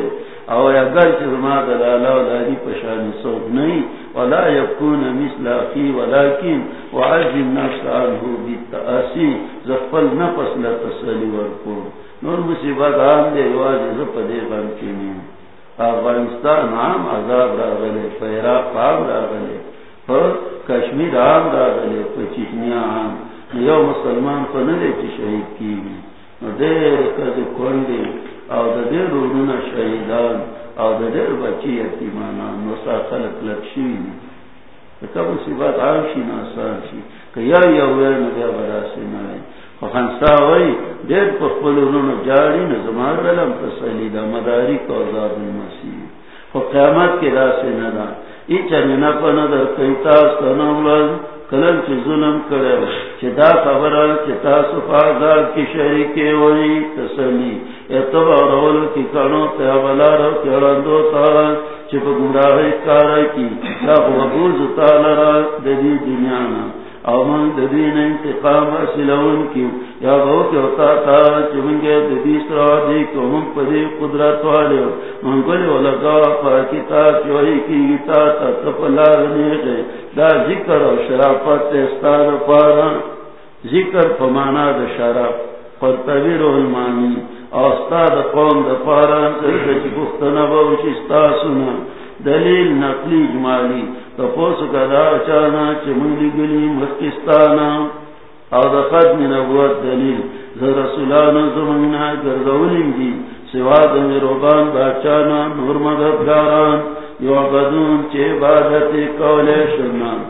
او اگر چی زمان دلالا و داری پشانی صوت نہیں ولا یکون مثل اخی ولیکن وعزنا سانو بالتآسی زفل نفس لتسلی ورکو نور مصیبت عام دے واجی پدے غم کینی افغانستان عام عذاب راغلے عراق عام راغلے پر کشمیر عام راغلے پر چچنیا عام. یو مسلمان کو ندے چی شہید کی دیر کد کونڈے او دا دیر رونونا شہیدان او دا دیر بچی یتیمانا نوسا خلق لکشوی کب مصیبت عام شی ناسان شی کہ یا یا ویر نبیا بدا سے نوے خانسا وی دیر پخبل رونو جاری نه نزمار رلم تسلی دا مداری کو عذاب المسیح خو قیامت کے دا سے ندا ای چنینا پا ندر کئیتا سنولد کلم چی ظلم کرے چی دا خبر چی تاسو فازار کی شریکی وی تسلی اتبا رولو کی کنو تیابلا رو کی رندو تارا چی پا گمراہی کارا کی دا غبوز تالا دی دنیا نا۔ او من ددین انتقام اسلون کی یا بہو کہ ہوتا تھا چمنگے ددی سرا دی جی کو ہم پدی قدرت والے من گل ولگا پاکتا چوئی کی گیتا تا تپلا نے دا ذکر و شرافت استاد پارا۔ ذکر پمانا د شرف پر تبیر المانی۔ استاد قوم د پارا چې گفتنه به شستا سنا۔ دلیل نقلی جمالی. تپوس کدا چانا چمنگلی گلی مکستانا او دا خدم نبوت دلیل. زر رسولان زمنگنا گردولیم دی. سوا دا مروبان باچانا نور مددگاران. یو عبدون چه عبادت کولی شنان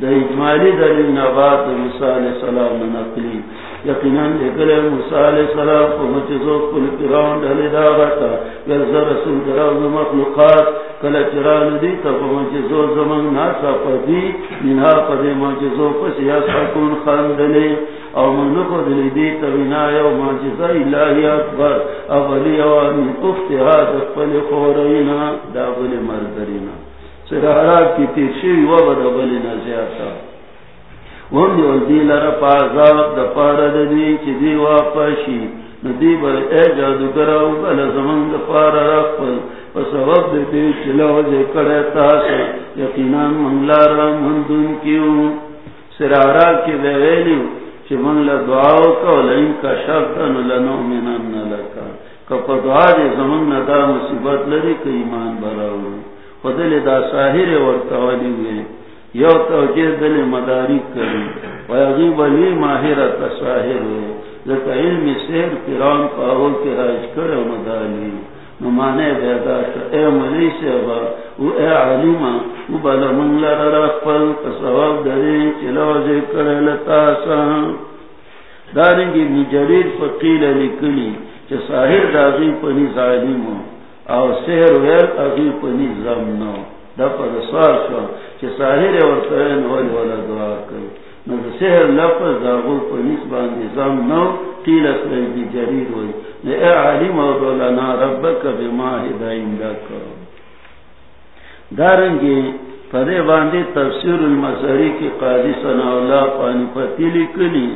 دا اجمالی دلیل نبات مثال سلام نقلی. یقیناً لکل مثال سلام کو مجزو کل کران دلی دا غطا گرزا رسول دراؤ مخلوقات کل دی مجزو زمان ناسا پا دی منها پا دی مجزو پس یا ساکون دلی دی مجزا الہی اکبر. اولی اوانی دا مردرینا. سرحرات کی و بدا نزیاتا وم دی دا پارا دا دی، چی دی ندی اے جادو گراو بل زمان دا پارا رفل پس وقت دی چلو دے کڑے تاسا یقینان منگلارا مندون کیو سرحرات کی بیویلیو چی من لدعاو کا لئن کا شرطن لنو منن لکا. کپا دعا دی زمان ندا مصیبت لری که ایمان براو خدل دا ساہر ورطوالی ہوئے یو توجہ دل مداری کری. ویغیب لی ماہرت ساہر ہوئے لکا علم سیر پیران پاہو کے راج کر مدالی. نمانے بیداشت اے ملی سے با او اے علیما او بلا من منگل رفل کسواب دری چلوزی کرلتا سا. دارنگی نجریر فقیل لکلی چه ساہر داغی پنی ظالمو او سہر ویل اغی پنی زمنو. دا پر سوال شو چه ساہر ورطوین ولی ولا دعا کئی نو دا سہر لفظ دا غو پنیس باندی زمنو تیل اسلی دی جریر ہوئی نو اے علیم او دارنگی پدے باندی تفسیر المسری کی قاضی سنا اللہ پانی پتیلی کلی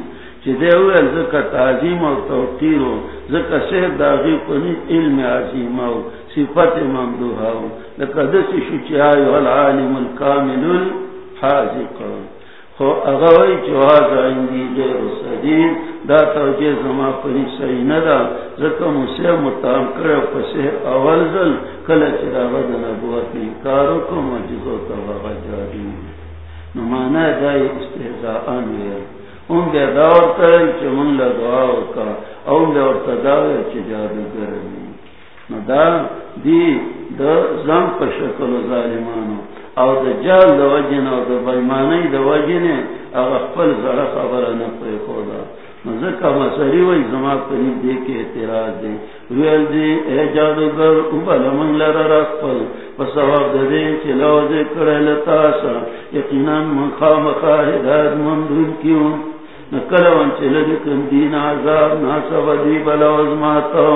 ہوئے زکا تعظیم و توقیر زکا داغی کنی علم عظیم و صفت ممدوحا و لکا دسی شچی العالم الکامل خو اغوی چوہاز آئندی غیر صدیم دا توجہ زما پری صحیح ندا زکا مسیح متام کرو پسے اول زل کل چراغ دا نبوت انکارو کو مجزو تباغ جاری نمانا دائی استحضاءان ویر ان بے دور کرے چ من لا دعا کا بے اور تداوی جادو کرے نو دی د زم پر ظالمانو. او د جال د وجنه او د بېمانه د وجنه او خپل زړه خبره نه پي خدا نو ځکه مسری وای زما په دې کې اعتراض دی. ویل دی اے جادوګر او بل من لره راخپل په سبب د دې چې لوځ کړل تاسو یقینا من خامخا هدایت مندون کیو نکلوان چلد کن دین عذاب ناسب دی بلا وزماتا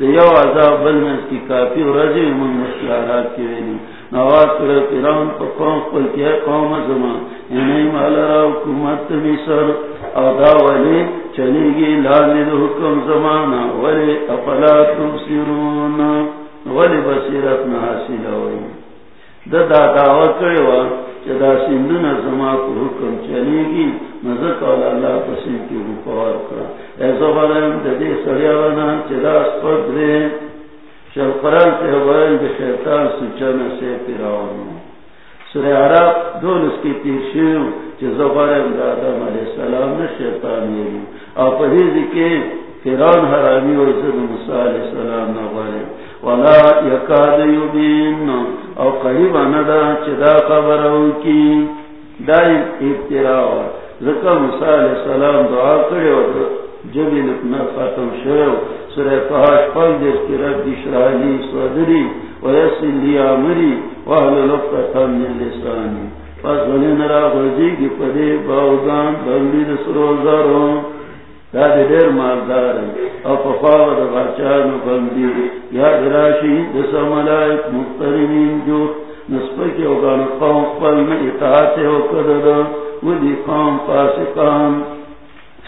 دیو عذاب بلنس کی کافی و من مشیارات کی ویلی نواز کرے پیران پا قوم قل کیا قوم زمان؟ یعنی انہی مالا را حکومت مصر او دا ولی چلی گی لانی لاند حکم زمانا ولی اپلا تبصرون. ولی بصیرت نحاصل ہوئی. دا دا دعوت کرے وقت چدا سندن زما کو حکم چلے گی. مزک والا اللہ پسند کی رپوار کرا. ایسا بارم ددی سڑیا وانا چدا سپد رے شل قرآن کے وائل دے شیطان سچن سے پیراؤن سورہ عرب دول اس کی تیر چی زبارم دا علیہ السلام نے شیطان یلی آپ حیزی کے فیران حرامی و عزد موسیٰ علیہ السلام نغالے ولا یکاد یبین. او قریب ندا چدا خبرو کی دائی ابتراو ذکر موسیٰ علیہ السلام دعا کرے و جبی لکنا ختم شو سورہ فحاش پل جس کی رب دشرالی صدری ویسل لی آمری وحل لقتا من لسانی. پس ولی نرا غزی کی پدے باودان بندی دسروزاروں دیر مالدار او پفاو دا غاچانو بندی یا دراشی دسا ملائک مخترمین جو نسپکی او گانا قوم قبل میں اطاعت او کددا و دی قوم پاسقان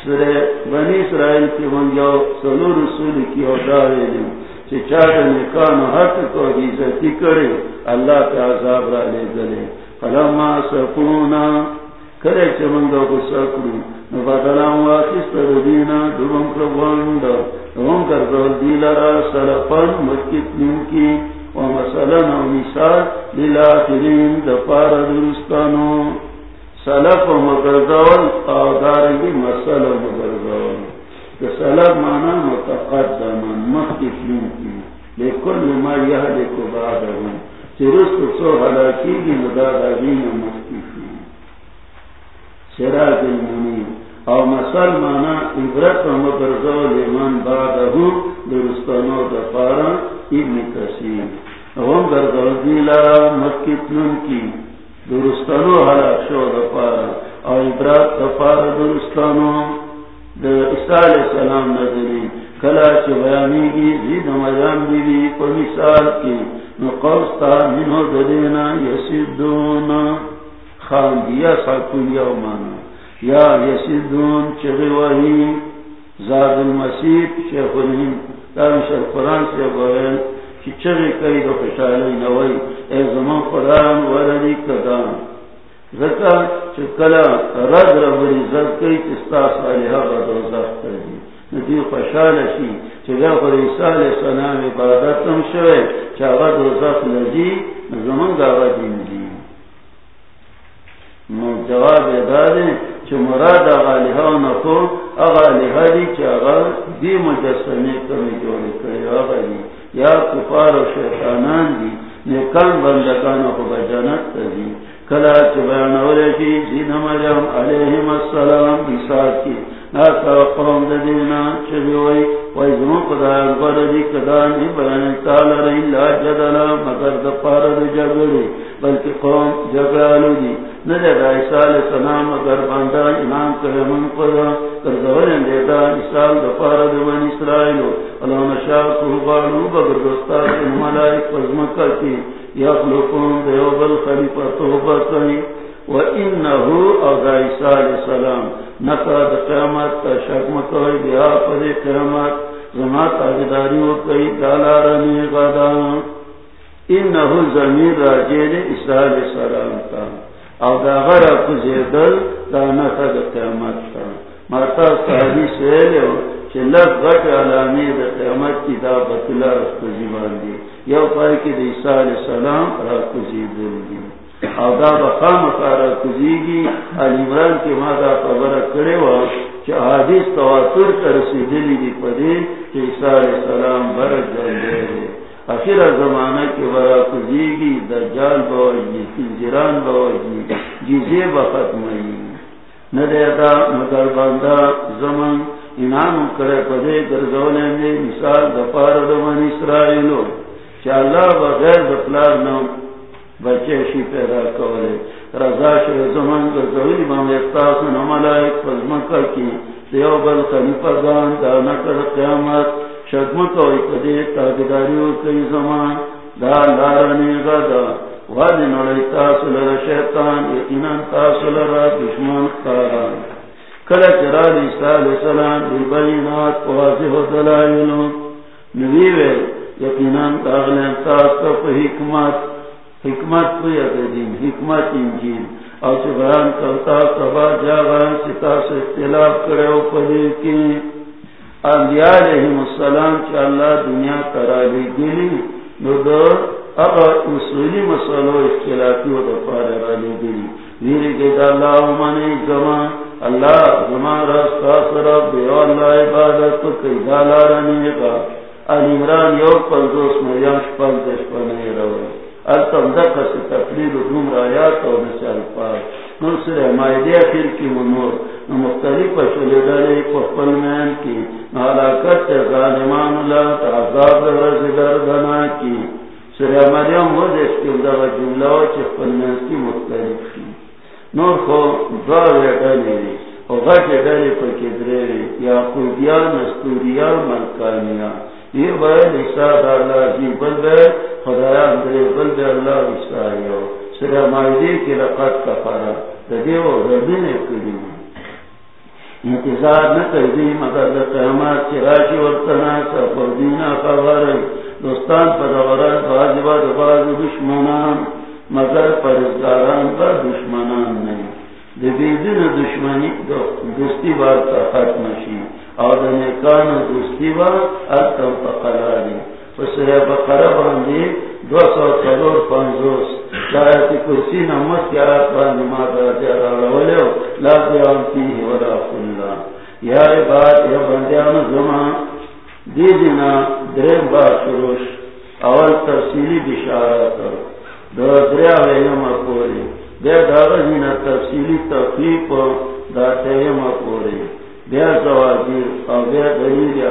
سرے بنی اسرائیل کی منگیو سلو رسول کی او دارے دی چی چاہتا نکانو حق کو عزتی کرے، اللہ کا عذاب را لے گلے۔ فلما سکونا کرے چمنگا غصہ کرو۔ نبادلام واقست ردینا دوبم کربواندا دوبم کردول دیلارا سلپن مکت نمکی ومثلا و مثال للآخرین دپار درستانو۔ سلپ و مگردول آدارگی مسل و مگردول سلپ مانا متقدما مکت نمکی لیکن ما یهدکو بعدهم چرست سو حلاکی گی مدادا دین مکت سراج المنیر او مسل مانا عبرت و مبرزو لیمان بعدہو درستانو دفارا ابن کسیم اوام گردو دیلا مکتنن کی. درستانو حلاک شو دفارا او عبرت دفارا درستانو. در عیسیٰ علیہ السلام نظری کلا چو بیانی گی زید مجام دیوی پا مثال کی. نقوستا منو دلینا یسیدونا خان دیا ساکو یا مانا یا یسیدون چغی وحی زاد المسیح شیخ الہم دارن شر قرآن سے بوین چی چغی کئی دو خشالی نوی. اے زمان قرآن کدان. چکلا رد ربری زد کئی تستا صالحہ با کردی. ندی خوشحال شی. چگا پر عبادتم شوئے چاگا لجی زمان دین دی. جواب دارے مراد نکو دی دی مجسمی کمی جوڑی کری یا کفار و شیطانان دی. نیکان بندکان و بجانت دی کلا چھ بیانولی کی زین مریم علیہم السلام بیسات کی۔ ناسا قوم دینا چھ بیوئی ویزمون قدر اکبر بیان تالا رئی لا جدلا مگر دپار دی جگڑی، بلکہ قوم جگالو دی۔ نجد عیسال سلام اگر باندھا امام کرے من قدا کر زورن من اسرائیلو اللہ نشاہ بگر دوستا ملائک پزمکہ کی خلیفہ توبہ زما تاجداری و کئی دالا رمی غدا انہو زمین راجیر عیسیٰ علیہ السلام تا. او دا غر اکزیدل دا نخد قیامت تا ماتا صحابی سویلے ہو چھ لگ غٹ علامی دا قیامت کی دا بطلہ رکھزی باندی یو پائی کی دا عیسیٰ علیہ السلام رکھزیدل دی او دا بخام کارا کزیگی علی عمران کی ما دا خبر کرے وا چا حدیث تواتر کر سیدلی دی پدی چا عیسیٰ علیہ السلام برد جلدے دے اخیر زمانہ کی برا کزیگی، دجال باوجی تنجران باوجی جیزے بختمائی ندے دا مگر باندہ زمان انعام کرے پدے گرزولے میں مثال دپار دمان اسرائیلو۔ چا اللہ بغیر دپلار نو بچے شی پیدا کولے۔ رضا شر زمان کا زوی مام اختاس نو ملائک فزمکہ کی۔ دیو بل خلیفہ گان دانا کر قیامت شدم کوئی کدے تاگداریو کئی زمان دا لارنی غدا وادی نوڑی تاسل را شیطان یقینان تاسل را دشمن کاران کل چرال عیسیٰ علیہ السلام بالبینات واضح و دلائلو نبیوے یقینان تاغلین تاس کا حکمت حکمت کوئی دین حکمت انجیل اور سے بیان کرتا سبا جا بیان ستا سے اختلاف کرے او پدی کی انبیاء علیہ السلام چا اللہ دنیا کرا لی گلی نو دو اب اصولی مسئلو اختلافی و دفار را لی گلی ویری گئی دا اللہ امانی زمان اللہ زمان راستا سرب دیو اللہ عبادت کئی دالا رنی گا عمران یو پنزوس مریم شپل دشپنے روی التم دقا سے تقریر دوم رایات اور نسال پاک. نور سر مائدی اخیر کی منور. مختلف شلی دلی پخپل مین کی نو علاقت ظالمان اللہ تعذاب رز دردنا کی۔ سر مریم ہو دیش کی دغا جملہ و چخپل مین کی مختلف کی۔ نور خو دعا ویٹانی دی، او غٹ دلی پکی دریری یا قودیان نستوریان ملکانیان۔ یہ بیان عیسیٰ دا اللہ جی بل بے خدایا اندرے بل بے اللہ عیسیٰ یو۔ سرہ مائدی کی لقد کفارا، تدیو غربین اکلی انتظار نہ نکردی مگر دا قیامات کی راشی ورطنا سا فردینا خبر دوستان پر غرار بازبا دا باز دشمنان، مگر پرزگاران با دشمنان نہیں۔ دبیدن دشمنی دوستی بار تا ختم شید اور نیکان دوستی با اتم فقلاری فسرے بقرہ باندی دو سو چلور پانزوس لایتی کرسی کی باندی لا فیه خلا یا عباد، یا بندیان زمان دیدنا درم با شروش، اول تفصیلی دو دریا ویم تفصیلی دا تیم بیا زواجیر او بیا دلیل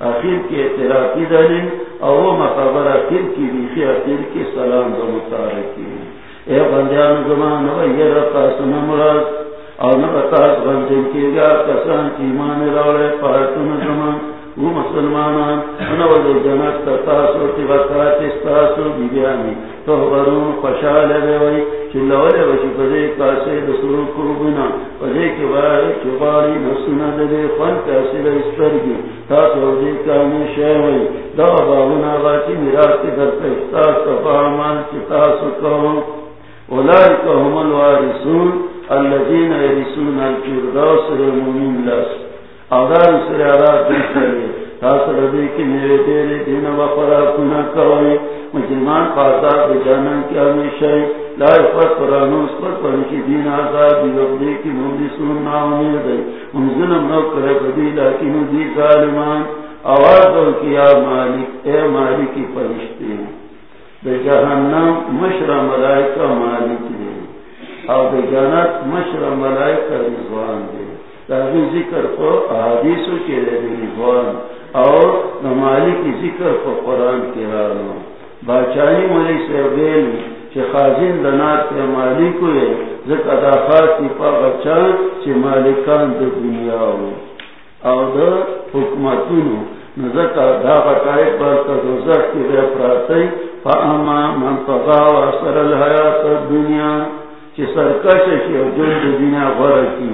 اخیر کی اعتراضی دلیل اور وہ مخبر اخیر کی بیخی اخیر کی سلام دو متارکی اے بندیان زمان و یہ رفا سنمراد او نبتاز بندین کی گا کسان ایمان روڑے پارتون زمان وہ مسلمانان انہوں نے جنت تتاسو تیوکات استاسو بیبیانی۔ تو برون خوشحال ہے وی چلوڑے وشی پدے کاسے دسرو کربنا پدے کے بارے چباری نسنا دے فن کاسے دسترگی تاسو دے کامی شیوئی دا باونا باکی میراتی در پہستاس تفاہمان چتاسو کہو اولئک هم الوارثون الذين يرثون الفردوس المؤمن لس. اودار سر آرات دیکھتے تاثر دے کی میرے تیرے دین وفرا کنا کوئی مسلمان پاسا بجانن کی ہمیشہ لا افت قرآن اس پر پرنشی دین آزاد دی کی مولی سن ناؤنی دے۔ ان ظلم نو کرے بدی لیکن دی ظالمان۔ آواز دو کیا مالک، اے مالکی پرشتے بے جہنم مشر ملائکہ مالک دے۔ اور بے جنت مشر ملائکہ رضوان دے۔ تاہی ذکر کو احادیثو کے لیے رضوان۔ اور نمالی کی ذکر کو قرآن کے رانو باچانی ملی سے بیل چھ دنات کے مالک ہوئے ذکر کی پا بچان مالکان دو دنیا ہو۔ اور دو حکمتونو نذکر دا بطائق دوزر کی بے پراتی فا اما من اثر الحیات سرکش شیع جلد دنیا غرکی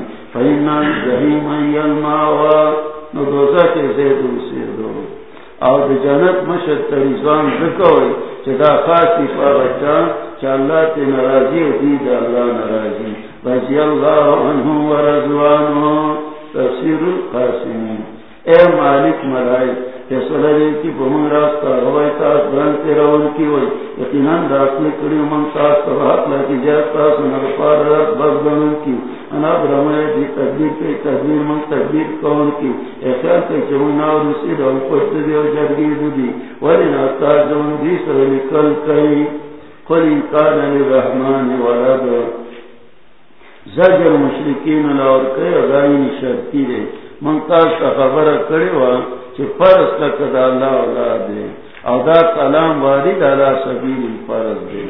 يلمعوا ندوزا کے زید اسیر دو. اور جنت مشد تریزوان خاصی چا اللہ تی نرازی و دید اللہ نرازی رضی اللہ عنہ و رضوانو تفسیر القاسمین. اے مالک ملائک فیصلہ کی بہن راستہ ہوائی تاس برن کی یقیناً تاس تباہت تاس نرپار رات کی. دی تدبیر تدبیر من تدبیر کون کی. پشت دی جرگی دی. ولی ناستار دی کئی. قل انکان علی رحمان زجر مشرکین کئی اگائی شرطی دے. من خبر کری وان چی فرض تک دا اللہ اولاد دے. او دا کلام وارد علا سبیل فرض دے.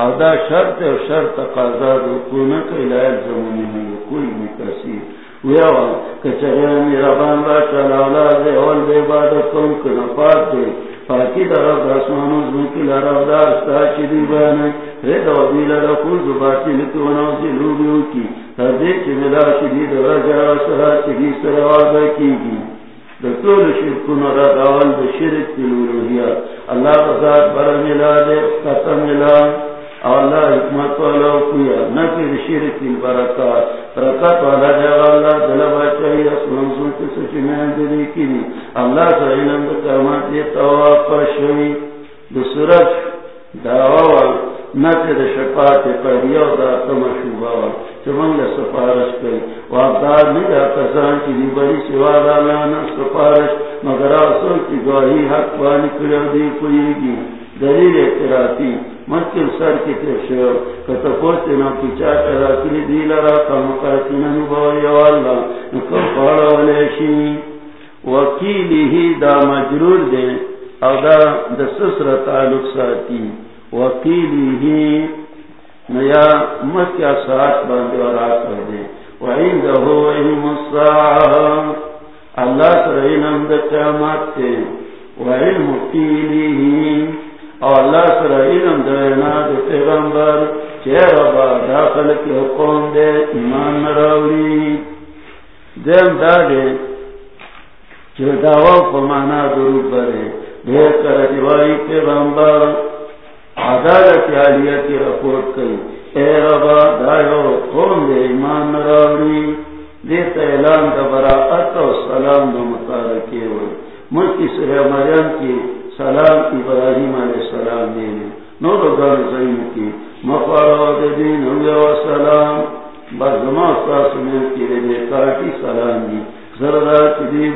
او دا شرط و شرط قضا دو کونک الائل زمانی ہوں کوئی مکسی ویاوا کچھرین ربان با چلا اولاد دے، اول بے بادت کن کنفات دے. فاکی دا رب رسمانو زنکی لرب دا استا چی بیانے رید و بیل رکول زباتی لکی ونوزی لوگیوں کی. تردی چی ملا چی دا رجا سرا چی سر آدھا کی گی. دکتور شرکون را داول بشرک تلولوہیا اللہ بزاد بر ملا دے قطع ملا اللہ حکمت والا کیا نہ شرک برکات والا اللہ دلبا چاہیے سن کے دلی اللہ علم یہ تواب پر شوی. دسورت دعوا نہ تیرے شفاعت پہلیا دا تم شوبا چمنگ سفارش کئی وابدار نہیں جا کسان کی بڑی سوا ڈالا نہ سفارش، مگر اصل کی گواہی حق وانی کرو دی کوئی گی۔ دلیل اعتراتی مکل سر کی تشو کتا پوچھتے نا پیچا کرا کلی دی لرا کم کاتی ننو باوی والا نکم پارا ولیشی۔ وکیلی ہی دا مجرور دے، او دا دا سسر تعلق ساتی۔ وکیلی ہی نیا مکیا ساتھ باندے ورا کر دے وعندہو علم اللہ سر علم دا قیامات تے۔ وعلم قیلی اور اللہ سر علم دینا دے پیغمبر۔ چہر با داخل کی حکم دے ایمان راولی دیم دا دے چہ دعوی فمانا درو برے دے کر دیوائی پیغمبر۔ عدالت عالیہ کی رپورٹ کئی۔ اے ربا، دائیو دے ایمان دیتا اعلان دا براعت و سلام دا مطارکی ہوئی ملکی مریم کی سلام ابراہیم علیہ السلام دینے زین کی۔ دین و سلام۔ بزما استاس میں کی رجے کاٹی سلام دی۔ زردہ کی دی